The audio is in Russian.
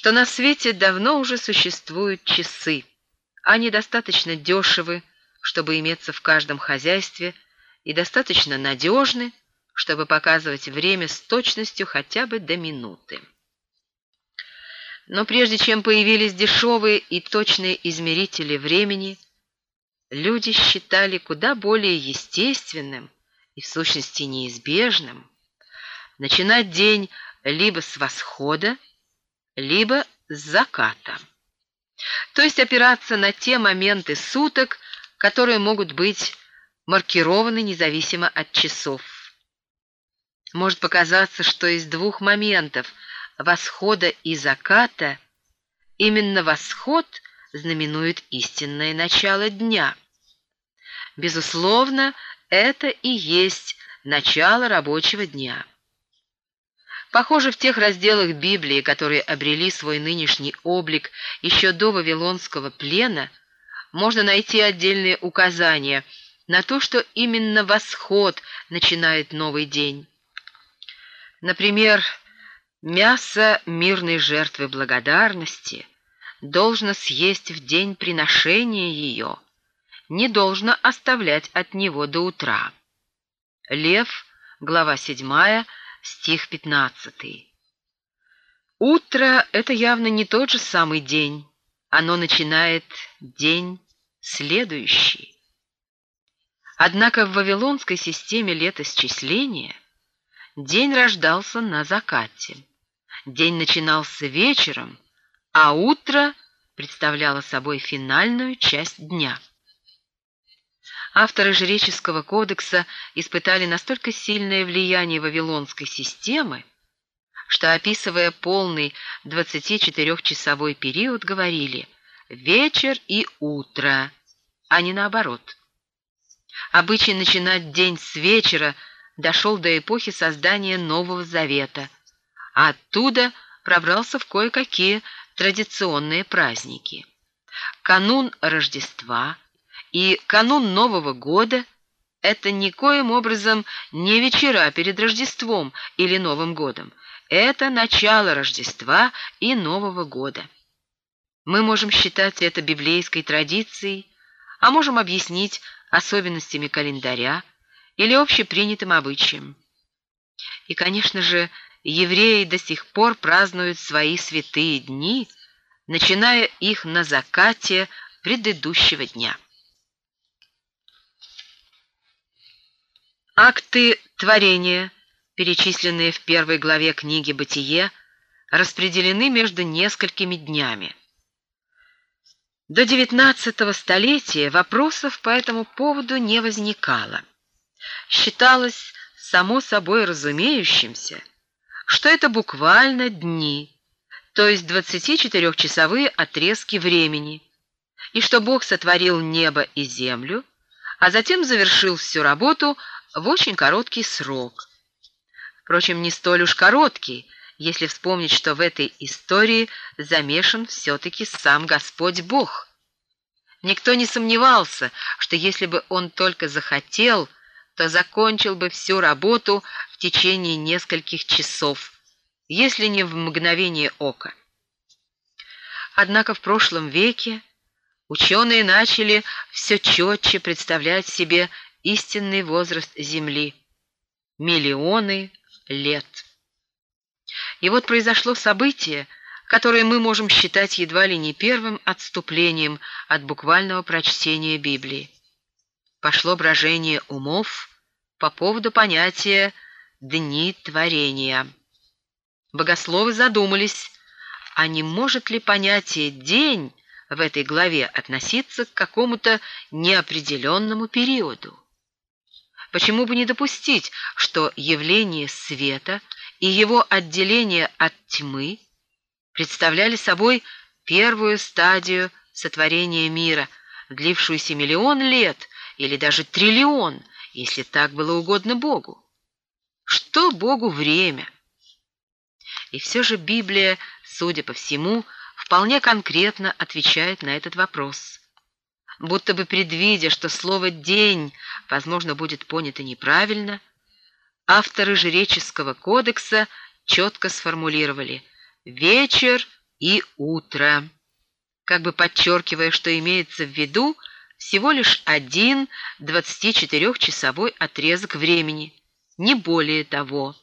что на свете давно уже существуют часы. Они достаточно дешевы, чтобы иметься в каждом хозяйстве, и достаточно надежны, чтобы показывать время с точностью хотя бы до минуты. Но прежде чем появились дешевые и точные измерители времени, люди считали куда более естественным и в сущности неизбежным начинать день либо с восхода, либо с заката. То есть опираться на те моменты суток, которые могут быть маркированы независимо от часов. Может показаться, что из двух моментов восхода и заката именно восход знаменует истинное начало дня. Безусловно, это и есть начало рабочего дня. Похоже, в тех разделах Библии, которые обрели свой нынешний облик еще до Вавилонского плена, можно найти отдельные указания на то, что именно восход начинает новый день. Например, мясо мирной жертвы благодарности должно съесть в день приношения ее, не должно оставлять от него до утра. Лев, глава 7, стих 15. Утро — это явно не тот же самый день. Оно начинает день следующий. Однако в вавилонской системе летосчисления день рождался на закате. День начинался вечером, а утро представляло собой финальную часть дня. Авторы жреческого кодекса испытали настолько сильное влияние вавилонской системы, что, описывая полный 24-часовой период, говорили «вечер и утро», а не наоборот. Обычай начинать день с вечера дошел до эпохи создания Нового Завета, а оттуда пробрался в кое-какие традиционные праздники. Канун Рождества – и канун Нового года — это никоим образом не вечера перед Рождеством или Новым годом. Это начало Рождества и Нового года. Мы можем считать это библейской традицией, а можем объяснить особенностями календаря или общепринятым обычаем. И, конечно же, евреи до сих пор празднуют свои святые дни, начиная их на закате предыдущего дня. Акты творения, перечисленные в первой главе книги «Бытие», распределены между несколькими днями. До XIX столетия вопросов по этому поводу не возникало. Считалось само собой разумеющимся, что это буквально дни, то есть 24-часовые отрезки времени, и что Бог сотворил небо и землю, а затем завершил всю работу в очень короткий срок. Впрочем, не столь уж короткий, если вспомнить, что в этой истории замешан все-таки сам Господь Бог. Никто не сомневался, что если бы он только захотел, то закончил бы всю работу в течение нескольких часов, если не в мгновение ока. Однако в прошлом веке ученые начали все четче представлять себе истинный возраст Земли — миллионы лет. И вот произошло событие, которое мы можем считать едва ли не первым отступлением от буквального прочтения Библии. Пошло брожение умов по поводу понятия «дни творения». Богословы задумались, а не может ли понятие «день» в этой главе относиться к какому-то неопределенному периоду? Почему бы не допустить, что явление света и его отделение от тьмы представляли собой первую стадию сотворения мира, длившуюся миллион лет или даже триллион, если так было угодно Богу? Что Богу время? И все же Библия, судя по всему, вполне конкретно отвечает на этот вопрос будто бы предвидя, что слово «день», возможно, будет понято неправильно, авторы жреческого кодекса четко сформулировали «вечер и утро, как бы подчеркивая, что имеется в виду всего лишь один 24-часовой отрезок времени, не более того.